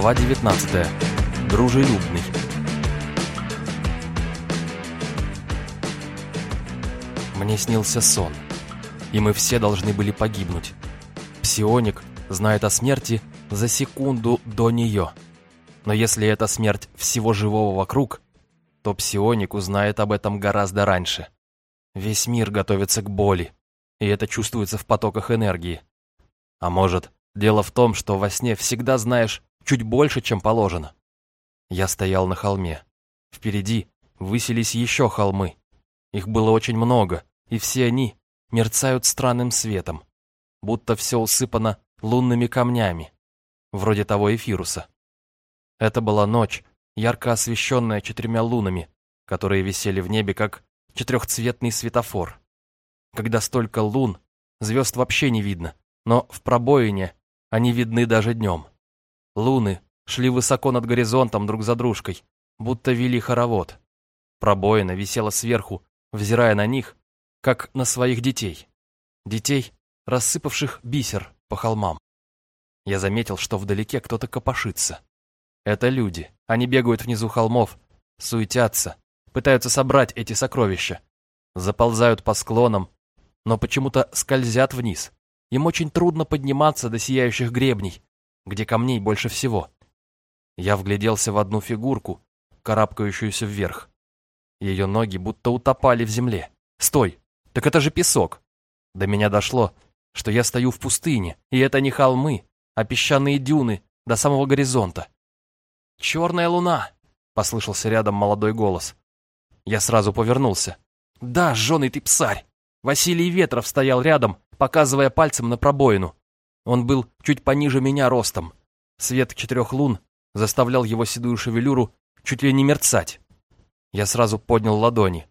Глава 19. Дружелюбный. Мне снился сон, и мы все должны были погибнуть. Псионик знает о смерти за секунду до нее. Но если это смерть всего живого вокруг, то псионик узнает об этом гораздо раньше. Весь мир готовится к боли, и это чувствуется в потоках энергии. А может, дело в том, что во сне всегда знаешь чуть больше, чем положено. Я стоял на холме. Впереди высились еще холмы. Их было очень много, и все они мерцают странным светом, будто все усыпано лунными камнями, вроде того эфируса. Это была ночь, ярко освещенная четырьмя лунами, которые висели в небе как четырехцветный светофор. Когда столько лун, звезд вообще не видно, но в пробоине они видны даже днем. Луны шли высоко над горизонтом друг за дружкой, будто вели хоровод. Пробоина висела сверху, взирая на них, как на своих детей. Детей, рассыпавших бисер по холмам. Я заметил, что вдалеке кто-то копошится. Это люди. Они бегают внизу холмов, суетятся, пытаются собрать эти сокровища. Заползают по склонам, но почему-то скользят вниз. Им очень трудно подниматься до сияющих гребней, где камней больше всего. Я вгляделся в одну фигурку, карабкающуюся вверх. Ее ноги будто утопали в земле. «Стой! Так это же песок!» До меня дошло, что я стою в пустыне, и это не холмы, а песчаные дюны до самого горизонта. «Черная луна!» — послышался рядом молодой голос. Я сразу повернулся. «Да, жженый ты псарь!» Василий Ветров стоял рядом, показывая пальцем на пробоину. Он был чуть пониже меня ростом. Свет четырех лун заставлял его седую шевелюру чуть ли не мерцать. Я сразу поднял ладони.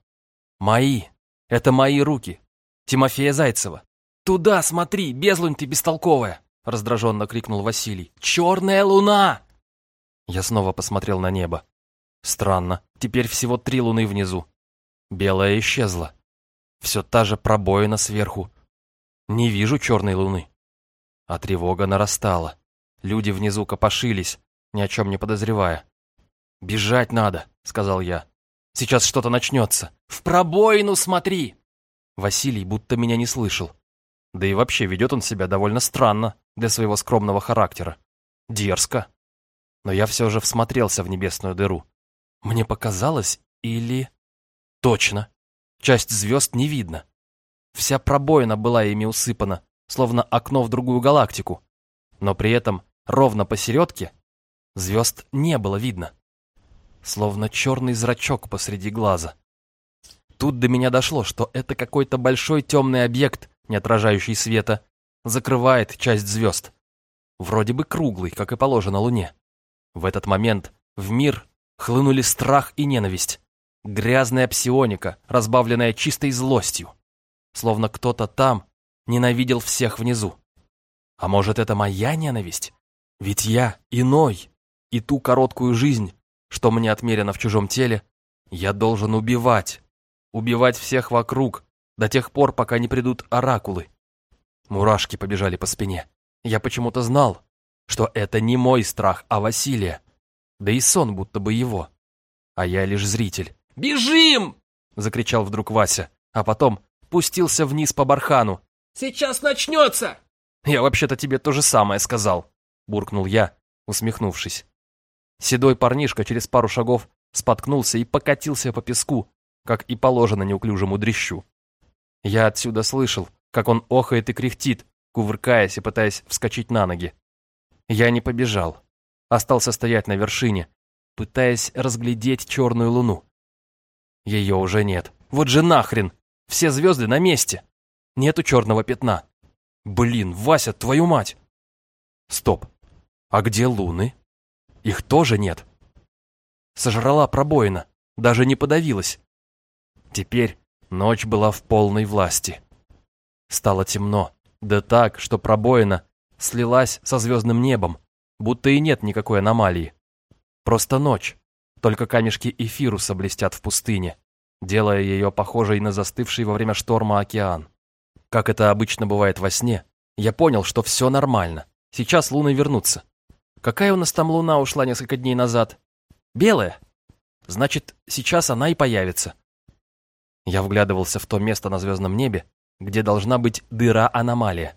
«Мои! Это мои руки! Тимофея Зайцева!» «Туда смотри, безлунь ты бестолковая!» раздраженно крикнул Василий. «Черная луна!» Я снова посмотрел на небо. Странно, теперь всего три луны внизу. Белая исчезла. Все та же пробоина сверху. Не вижу черной луны. А тревога нарастала. Люди внизу копошились, ни о чем не подозревая. «Бежать надо», — сказал я. «Сейчас что-то начнется. В пробоину смотри!» Василий будто меня не слышал. Да и вообще ведет он себя довольно странно для своего скромного характера. Дерзко. Но я все же всмотрелся в небесную дыру. Мне показалось, или... Точно. Часть звезд не видно. Вся пробоина была ими усыпана, словно окно в другую галактику. Но при этом ровно посередке звезд не было видно. Словно черный зрачок посреди глаза. Тут до меня дошло, что это какой-то большой темный объект, не отражающий света, закрывает часть звезд. Вроде бы круглый, как и положено Луне. В этот момент в мир хлынули страх и ненависть. Грязная псионика, разбавленная чистой злостью. Словно кто-то там ненавидел всех внизу. А может, это моя ненависть? Ведь я иной, и ту короткую жизнь, что мне отмерено в чужом теле, я должен убивать. Убивать всех вокруг, до тех пор, пока не придут оракулы. Мурашки побежали по спине. Я почему-то знал, что это не мой страх, а Василия. Да и сон будто бы его. А я лишь зритель. «Бежим!» — закричал вдруг Вася, а потом пустился вниз по бархану. «Сейчас начнется!» «Я вообще-то тебе то же самое сказал», — буркнул я, усмехнувшись. Седой парнишка через пару шагов споткнулся и покатился по песку, как и положено неуклюжему дрищу. Я отсюда слышал, как он охает и кряхтит, кувыркаясь и пытаясь вскочить на ноги. Я не побежал. Остался стоять на вершине, пытаясь разглядеть черную луну. Ее уже нет. Вот же нахрен! Все звезды на месте. Нету черного пятна. Блин, Вася, твою мать! Стоп. А где луны? Их тоже нет. Сожрала пробоина, даже не подавилась. Теперь ночь была в полной власти. Стало темно, да так, что пробоина слилась со звездным небом, будто и нет никакой аномалии. Просто ночь, только камешки эфируса блестят в пустыне, делая ее похожей на застывший во время шторма океан. Как это обычно бывает во сне, я понял, что все нормально. Сейчас луны вернутся. Какая у нас там луна ушла несколько дней назад? Белая? Значит, сейчас она и появится. Я вглядывался в то место на звездном небе, где должна быть дыра-аномалия.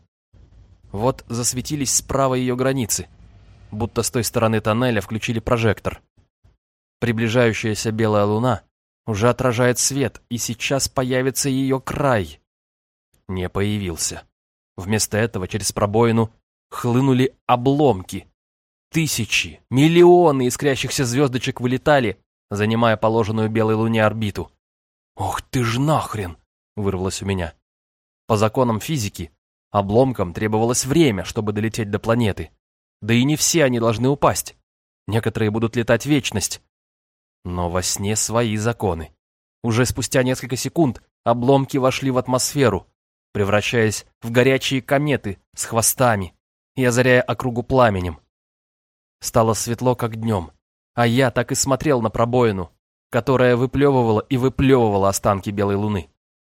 Вот засветились справа ее границы, будто с той стороны тоннеля включили прожектор. Приближающаяся белая луна уже отражает свет, и сейчас появится ее край. Не появился. Вместо этого через пробоину хлынули обломки. Тысячи, миллионы искрящихся звездочек вылетали, занимая положенную белой луне орбиту. «Ох ты ж нахрен!» — вырвалось у меня. По законам физики, обломкам требовалось время, чтобы долететь до планеты. Да и не все они должны упасть. Некоторые будут летать вечность. Но во сне свои законы. Уже спустя несколько секунд обломки вошли в атмосферу, превращаясь в горячие кометы с хвостами и озаряя округу пламенем. Стало светло, как днем, а я так и смотрел на пробоину, которая выплевывала и выплевывала останки белой луны.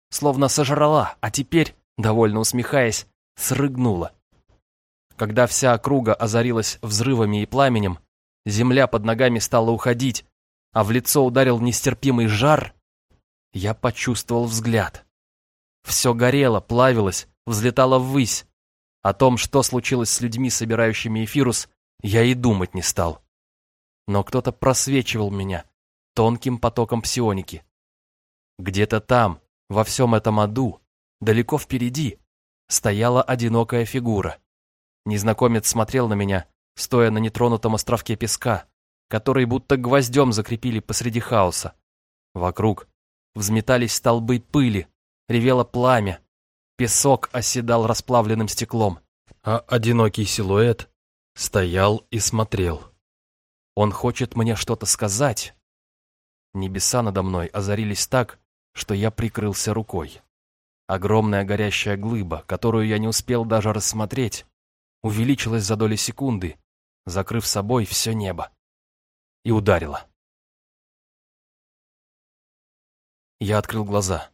Словно сожрала, а теперь, довольно усмехаясь, срыгнула. Когда вся округа озарилась взрывами и пламенем, земля под ногами стала уходить, а в лицо ударил нестерпимый жар, я почувствовал взгляд. Все горело, плавилось, взлетало ввысь. О том, что случилось с людьми, собирающими эфирус, я и думать не стал. Но кто-то просвечивал меня тонким потоком псионики. Где-то там, во всем этом аду, далеко впереди, стояла одинокая фигура. Незнакомец смотрел на меня, стоя на нетронутом островке песка, который будто гвоздем закрепили посреди хаоса. Вокруг взметались столбы пыли, ревело пламя, песок оседал расплавленным стеклом, а одинокий силуэт стоял и смотрел. Он хочет мне что-то сказать. Небеса надо мной озарились так, что я прикрылся рукой. Огромная горящая глыба, которую я не успел даже рассмотреть, увеличилась за доли секунды, закрыв собой все небо. И ударила. Я открыл глаза.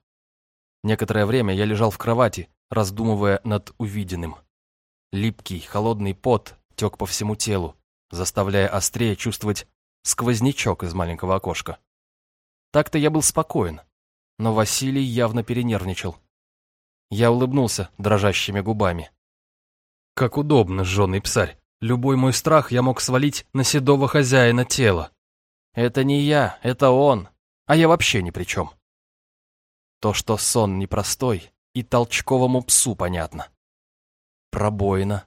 Некоторое время я лежал в кровати, раздумывая над увиденным. Липкий, холодный пот тек по всему телу, заставляя острее чувствовать сквознячок из маленького окошка. Так-то я был спокоен, но Василий явно перенервничал. Я улыбнулся дрожащими губами. Как удобно, жженый псарь. Любой мой страх я мог свалить на седого хозяина тела. Это не я, это он, а я вообще ни при чем. То, что сон непростой, и толчковому псу понятно. Пробоина,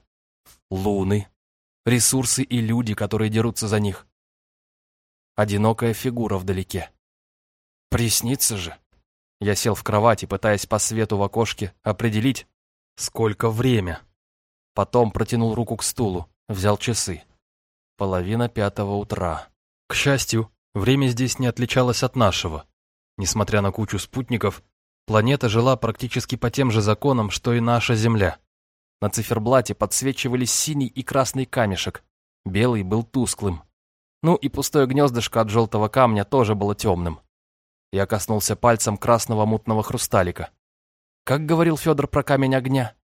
луны, ресурсы и люди, которые дерутся за них. Одинокая фигура вдалеке. Приснится же. Я сел в кровати, пытаясь по свету в окошке определить, сколько время. Потом протянул руку к стулу, взял часы. Половина пятого утра. К счастью, время здесь не отличалось от нашего. Несмотря на кучу спутников, планета жила практически по тем же законам, что и наша Земля. На циферблате подсвечивались синий и красный камешек, белый был тусклым. Ну и пустое гнездышко от желтого камня тоже было темным. Я коснулся пальцем красного мутного хрусталика. Как говорил Федор про камень огня?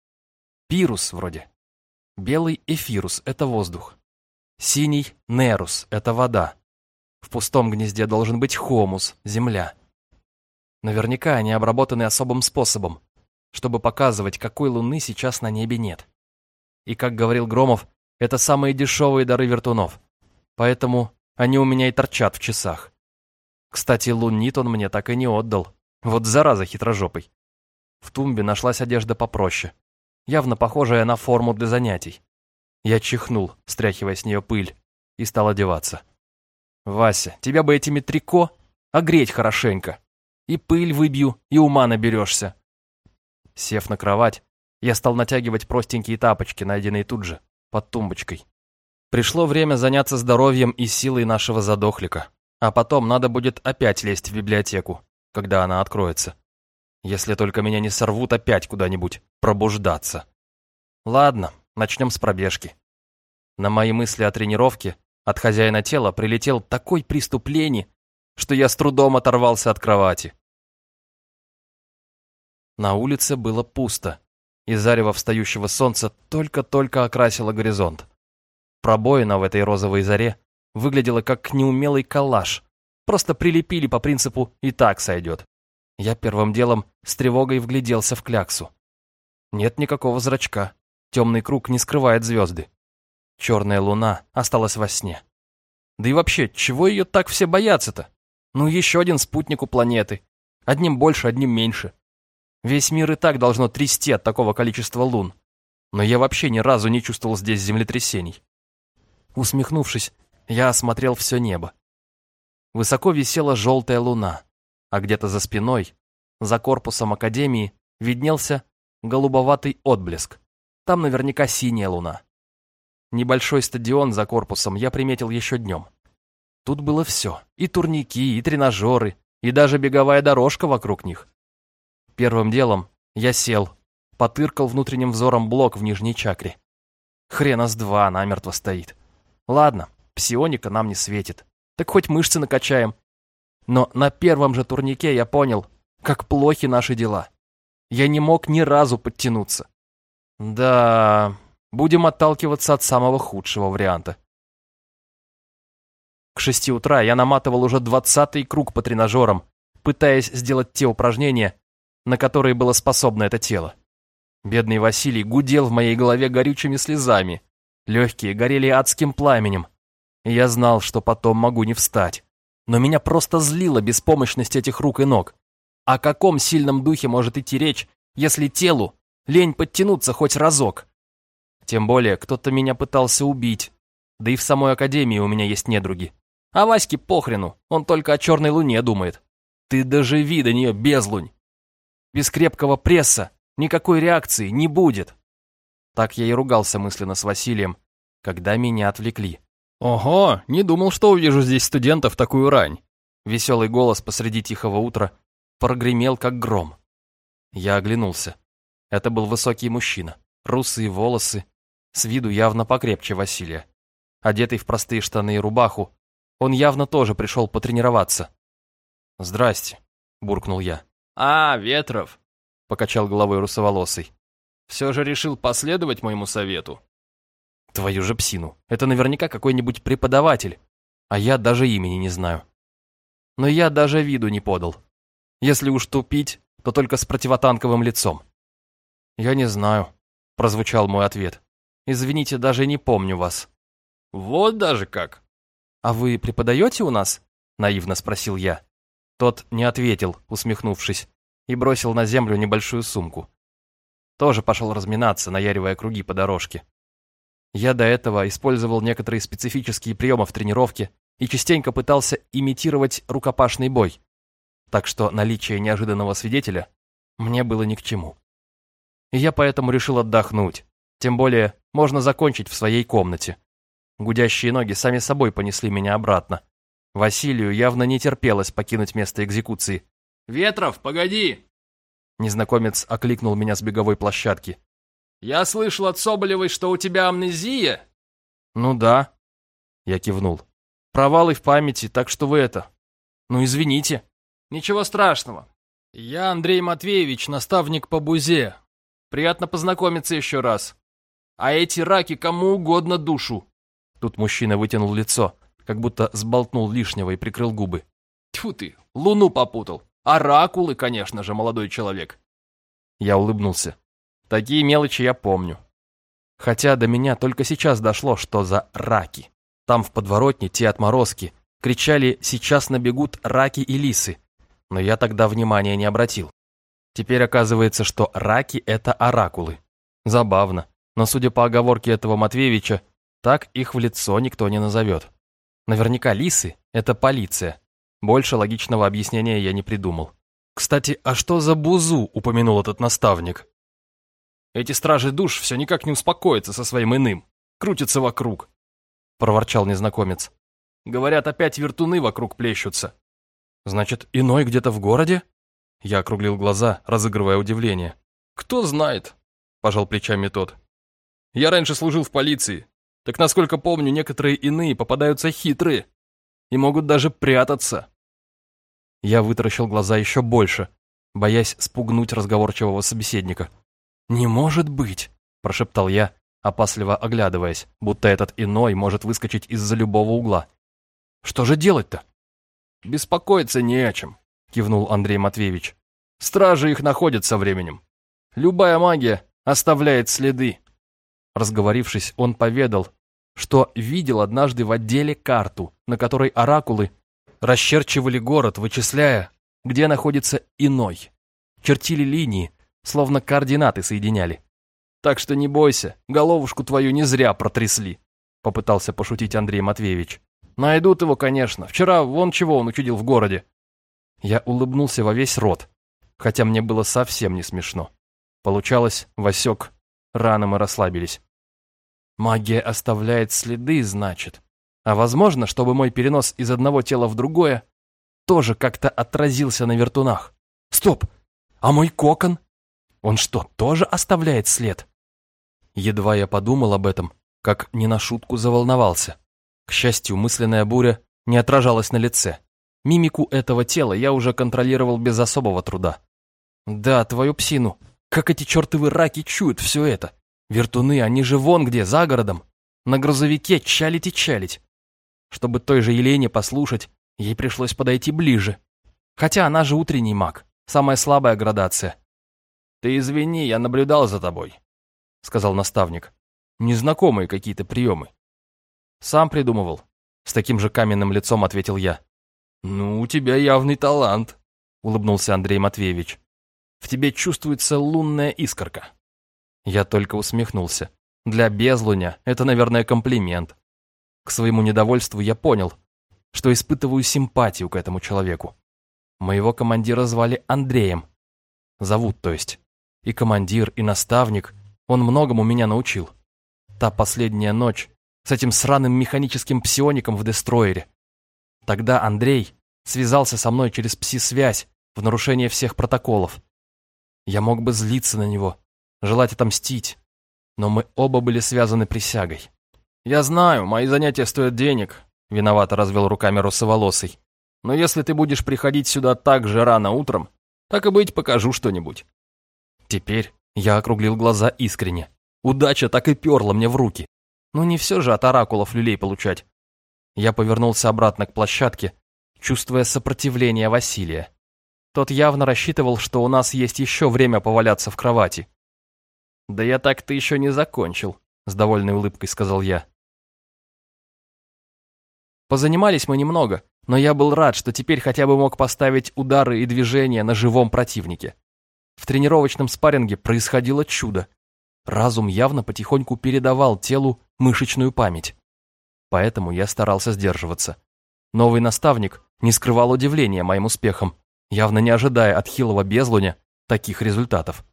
Пирус вроде. Белый эфирус — это воздух. Синий — нерус — это вода. В пустом гнезде должен быть хомус — земля. Наверняка они обработаны особым способом, чтобы показывать, какой луны сейчас на небе нет. И, как говорил Громов, это самые дешевые дары вертунов. Поэтому они у меня и торчат в часах. Кстати, лунит он мне так и не отдал. Вот зараза хитрожопый. В тумбе нашлась одежда попроще, явно похожая на форму для занятий. Я чихнул, стряхивая с нее пыль, и стал одеваться. «Вася, тебя бы этими трико огреть хорошенько!» И пыль выбью, и ума наберешься. Сев на кровать, я стал натягивать простенькие тапочки, найденные тут же, под тумбочкой. Пришло время заняться здоровьем и силой нашего задохлика. А потом надо будет опять лезть в библиотеку, когда она откроется. Если только меня не сорвут опять куда-нибудь пробуждаться. Ладно, начнем с пробежки. На мои мысли о тренировке от хозяина тела прилетел такой приступ лени, что я с трудом оторвался от кровати. На улице было пусто, и зарево встающего солнца только-только окрасило горизонт. Пробоина в этой розовой заре выглядела как неумелый коллаж. Просто прилепили по принципу «и так сойдет». Я первым делом с тревогой вгляделся в кляксу. Нет никакого зрачка. Темный круг не скрывает звезды. Черная луна осталась во сне. Да и вообще, чего ее так все боятся-то? Ну, еще один спутник у планеты. Одним больше, одним меньше. Весь мир и так должно трясти от такого количества лун. Но я вообще ни разу не чувствовал здесь землетрясений. Усмехнувшись, я осмотрел все небо. Высоко висела желтая луна, а где-то за спиной, за корпусом Академии, виднелся голубоватый отблеск. Там наверняка синяя луна. Небольшой стадион за корпусом я приметил еще днем. Тут было все. И турники, и тренажеры, и даже беговая дорожка вокруг них. Первым делом я сел, потыркал внутренним взором блок в нижней чакре. Хрена с два намертво стоит. Ладно, псионика нам не светит. Так хоть мышцы накачаем. Но на первом же турнике я понял, как плохи наши дела. Я не мог ни разу подтянуться. Да, будем отталкиваться от самого худшего варианта. К шести утра я наматывал уже двадцатый круг по тренажерам, пытаясь сделать те упражнения, на которые было способно это тело. Бедный Василий гудел в моей голове горючими слезами. Легкие горели адским пламенем. я знал, что потом могу не встать. Но меня просто злила беспомощность этих рук и ног. О каком сильном духе может идти речь, если телу лень подтянуться хоть разок? Тем более, кто-то меня пытался убить. Да и в самой академии у меня есть недруги. А Ваське похрену, он только о черной луне думает. Ты доживи до нее, безлунь. Без крепкого пресса никакой реакции не будет. Так я и ругался мысленно с Василием, когда меня отвлекли. «Ого, не думал, что увижу здесь студентов такую рань!» Веселый голос посреди тихого утра прогремел, как гром. Я оглянулся. Это был высокий мужчина, русые волосы, с виду явно покрепче Василия. Одетый в простые штаны и рубаху, он явно тоже пришел потренироваться. «Здрасте», — буркнул я. «А, Ветров», — покачал головой русоволосый. «Все же решил последовать моему совету». «Твою же псину, это наверняка какой-нибудь преподаватель, а я даже имени не знаю». Но я даже виду не подал. Если уж тупить, то только с противотанковым лицом. «Я не знаю», — прозвучал мой ответ. «Извините, даже не помню вас». «Вот даже как!» «А вы преподаете у нас?» — наивно спросил я. Тот не ответил, усмехнувшись, и бросил на землю небольшую сумку. Тоже пошел разминаться, наяривая круги по дорожке. Я до этого использовал некоторые специфические приемы в тренировке и частенько пытался имитировать рукопашный бой так что наличие неожиданного свидетеля мне было ни к чему. И я поэтому решил отдохнуть, тем более можно закончить в своей комнате. Гудящие ноги сами собой понесли меня обратно. Василию явно не терпелось покинуть место экзекуции. «Ветров, погоди!» Незнакомец окликнул меня с беговой площадки. «Я слышал от Соболевой, что у тебя амнезия?» «Ну да», — я кивнул. «Провалы в памяти, так что вы это... Ну извините». Ничего страшного. Я Андрей Матвеевич, наставник по бузе. Приятно познакомиться еще раз. А эти раки кому угодно душу. Тут мужчина вытянул лицо, как будто сболтнул лишнего и прикрыл губы. Тьфу ты, луну попутал. Оракулы, конечно же, молодой человек. Я улыбнулся. Такие мелочи я помню. Хотя до меня только сейчас дошло, что за раки. Там в подворотне те отморозки кричали «сейчас набегут раки и лисы», но я тогда внимания не обратил. Теперь оказывается, что раки – это оракулы. Забавно, но судя по оговорке этого Матвеевича, так их в лицо никто не назовет. Наверняка лисы – это полиция. Больше логичного объяснения я не придумал. Кстати, а что за бузу упомянул этот наставник? Эти стражи душ все никак не успокоятся со своим иным. Крутятся вокруг. Проворчал незнакомец. Говорят, опять вертуны вокруг плещутся. «Значит, иной где-то в городе?» Я округлил глаза, разыгрывая удивление. «Кто знает», – пожал плечами тот. «Я раньше служил в полиции. Так, насколько помню, некоторые иные попадаются хитрые и могут даже прятаться». Я вытаращил глаза еще больше, боясь спугнуть разговорчивого собеседника. «Не может быть!» – прошептал я, опасливо оглядываясь, будто этот иной может выскочить из-за любого угла. «Что же делать-то?» «Беспокоиться не о чем», — кивнул Андрей Матвеевич. «Стражи их находят со временем. Любая магия оставляет следы». Разговорившись, он поведал, что видел однажды в отделе карту, на которой оракулы расчерчивали город, вычисляя, где находится иной. Чертили линии, словно координаты соединяли. Так что не бойся, головушку твою не зря протрясли, попытался пошутить Андрей Матвеевич. Найдут его, конечно. Вчера вон чего он учудил в городе. Я улыбнулся во весь рот, хотя мне было совсем не смешно. Получалось, Васек, рано мы расслабились. Магия оставляет следы, значит. А возможно, чтобы мой перенос из одного тела в другое тоже как-то отразился на вертунах. Стоп! А мой кокон? Он что, тоже оставляет след? Едва я подумал об этом, как не на шутку заволновался. К счастью, мысленная буря не отражалась на лице. Мимику этого тела я уже контролировал без особого труда. Да, твою псину, как эти чертовы раки чуют все это. Вертуны, они же вон где, за городом. На грузовике чалить и чалить. Чтобы той же Елене послушать, ей пришлось подойти ближе. Хотя она же утренний маг, самая слабая градация. «Ты извини, я наблюдал за тобой», — сказал наставник. «Незнакомые какие-то приемы». «Сам придумывал», — с таким же каменным лицом ответил я. «Ну, у тебя явный талант», — улыбнулся Андрей Матвеевич. «В тебе чувствуется лунная искорка». Я только усмехнулся. Для безлуня это, наверное, комплимент. К своему недовольству я понял, что испытываю симпатию к этому человеку. Моего командира звали Андреем. Зовут, то есть. И командир, и наставник, он многому меня научил. Та последняя ночь с этим сраным механическим псиоником в дестроере. Тогда Андрей связался со мной через пси-связь в нарушение всех протоколов. Я мог бы злиться на него, желать отомстить, но мы оба были связаны присягой. «Я знаю, мои занятия стоят денег», — виновато развел руками русоволосый. «Но если ты будешь приходить сюда так же рано утром, так и быть, покажу что-нибудь». Теперь я округлил глаза искренне. Удача так и перла мне в руки. Ну не все же от оракулов люлей получать. Я повернулся обратно к площадке, чувствуя сопротивление Василия. Тот явно рассчитывал, что у нас есть еще время поваляться в кровати. «Да я так-то еще не закончил», — с довольной улыбкой сказал я. Позанимались мы немного, но я был рад, что теперь хотя бы мог поставить удары и движения на живом противнике. В тренировочном спарринге происходило чудо. Разум явно потихоньку передавал телу мышечную память. Поэтому я старался сдерживаться. Новый наставник не скрывал удивления моим успехом, явно не ожидая от хилого безлуня таких результатов.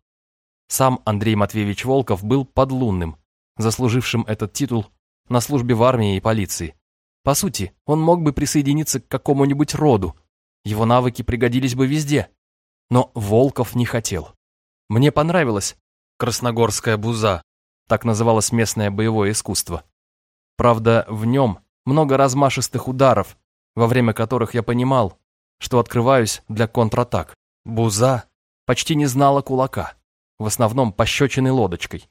Сам Андрей Матвеевич Волков был подлунным, заслужившим этот титул на службе в армии и полиции. По сути, он мог бы присоединиться к какому-нибудь роду, его навыки пригодились бы везде. Но Волков не хотел. Мне понравилось красногорская буза, так называлось местное боевое искусство. Правда, в нем много размашистых ударов, во время которых я понимал, что открываюсь для контратак. Буза почти не знала кулака в основном пощечиной лодочкой.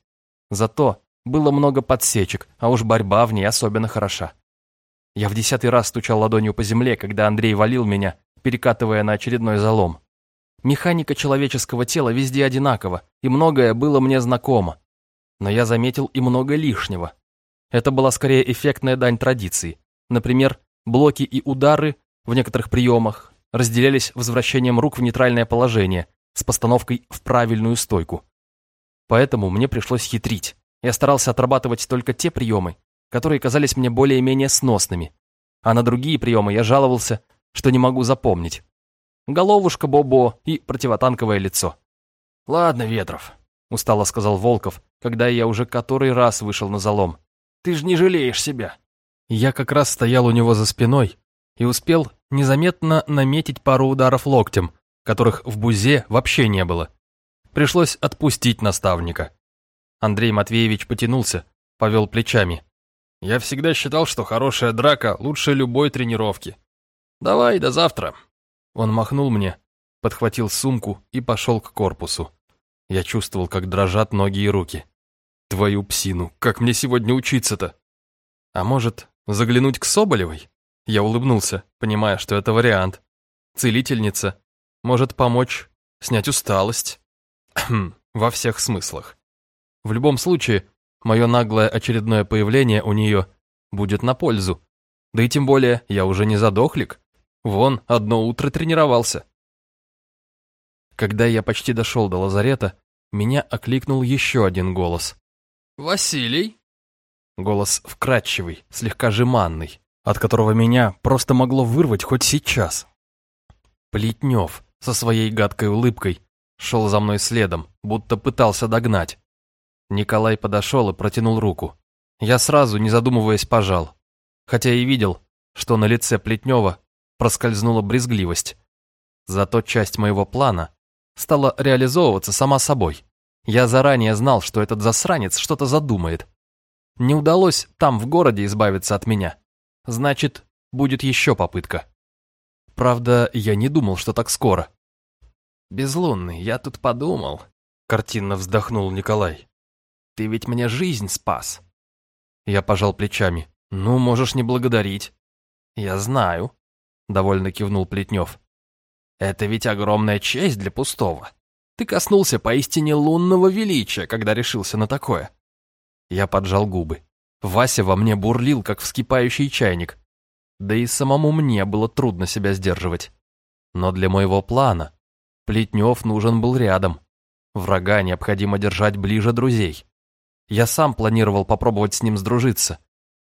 Зато было много подсечек, а уж борьба в ней особенно хороша. Я в десятый раз стучал ладонью по земле, когда Андрей валил меня, перекатывая на очередной залом. Механика человеческого тела везде одинакова, и многое было мне знакомо. Но я заметил и много лишнего. Это была скорее эффектная дань традиции. Например, блоки и удары в некоторых приемах разделялись возвращением рук в нейтральное положение, с постановкой в правильную стойку. Поэтому мне пришлось хитрить. Я старался отрабатывать только те приемы, которые казались мне более-менее сносными, а на другие приемы я жаловался, что не могу запомнить. Головушка Бобо и противотанковое лицо. «Ладно, Ветров», — устало сказал Волков, когда я уже который раз вышел на залом. «Ты же не жалеешь себя». Я как раз стоял у него за спиной и успел незаметно наметить пару ударов локтем, которых в Бузе вообще не было. Пришлось отпустить наставника. Андрей Матвеевич потянулся, повел плечами. «Я всегда считал, что хорошая драка лучше любой тренировки. Давай, до завтра». Он махнул мне, подхватил сумку и пошел к корпусу. Я чувствовал, как дрожат ноги и руки. Твою псину, как мне сегодня учиться-то? А может, заглянуть к Соболевой? Я улыбнулся, понимая, что это вариант. Целительница может помочь снять усталость. Во всех смыслах. В любом случае, мое наглое очередное появление у нее будет на пользу. Да и тем более, я уже не задохлик. Вон, одно утро тренировался. Когда я почти дошел до лазарета, меня окликнул еще один голос. «Василий?» Голос вкрадчивый, слегка жеманный, от которого меня просто могло вырвать хоть сейчас. Плетнев со своей гадкой улыбкой шел за мной следом, будто пытался догнать. Николай подошел и протянул руку. Я сразу, не задумываясь, пожал. Хотя и видел, что на лице Плетнева проскользнула брезгливость. Зато часть моего плана стала реализовываться сама собой. Я заранее знал, что этот засранец что-то задумает. Не удалось там, в городе, избавиться от меня. Значит, будет еще попытка. Правда, я не думал, что так скоро. «Безлунный, я тут подумал», — картинно вздохнул Николай. «Ты ведь мне жизнь спас». Я пожал плечами. «Ну, можешь не благодарить». «Я знаю», — довольно кивнул Плетнев. «Это ведь огромная честь для пустого. Ты коснулся поистине лунного величия, когда решился на такое». Я поджал губы. Вася во мне бурлил, как вскипающий чайник. Да и самому мне было трудно себя сдерживать. Но для моего плана Плетнев нужен был рядом. Врага необходимо держать ближе друзей. Я сам планировал попробовать с ним сдружиться.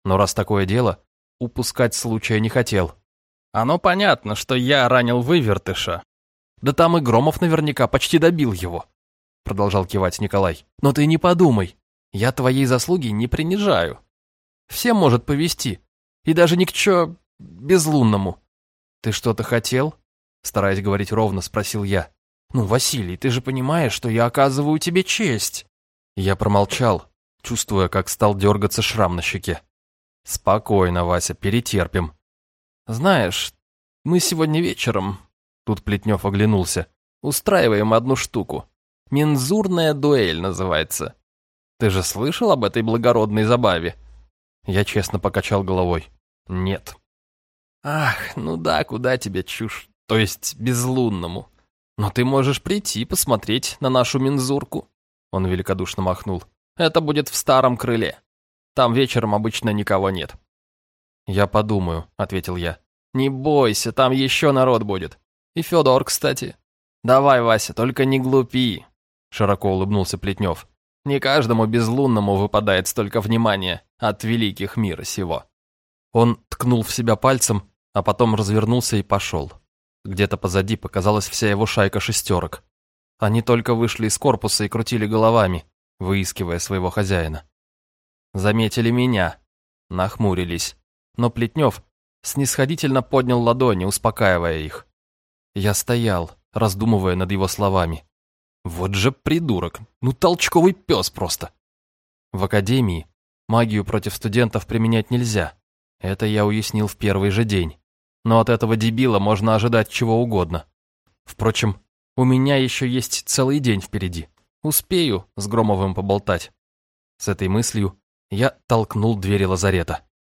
Но раз такое дело, упускать случая не хотел. Оно понятно, что я ранил вывертыша. Да там и Громов наверняка почти добил его. Продолжал кивать Николай. Но ты не подумай. Я твоей заслуги не принижаю. Всем может повести. И даже ни к чё безлунному. Ты что-то хотел? Стараясь говорить ровно, спросил я. «Ну, Василий, ты же понимаешь, что я оказываю тебе честь!» Я промолчал, чувствуя, как стал дергаться шрам на щеке. «Спокойно, Вася, перетерпим». «Знаешь, мы сегодня вечером...» Тут Плетнев оглянулся. «Устраиваем одну штуку. Мензурная дуэль называется. Ты же слышал об этой благородной забаве?» Я честно покачал головой. «Нет». «Ах, ну да, куда тебе чушь то есть безлунному. Но ты можешь прийти посмотреть на нашу мензурку. Он великодушно махнул. Это будет в старом крыле. Там вечером обычно никого нет. Я подумаю, ответил я. Не бойся, там еще народ будет. И Федор, кстати. Давай, Вася, только не глупи. Широко улыбнулся Плетнев. Не каждому безлунному выпадает столько внимания от великих мира сего. Он ткнул в себя пальцем, а потом развернулся и пошел. Где-то позади показалась вся его шайка шестерок. Они только вышли из корпуса и крутили головами, выискивая своего хозяина. Заметили меня, нахмурились, но Плетнев снисходительно поднял ладони, успокаивая их. Я стоял, раздумывая над его словами. Вот же придурок, ну толчковый пес просто. В академии магию против студентов применять нельзя. Это я уяснил в первый же день но от этого дебила можно ожидать чего угодно. Впрочем, у меня еще есть целый день впереди. Успею с Громовым поболтать. С этой мыслью я толкнул двери лазарета.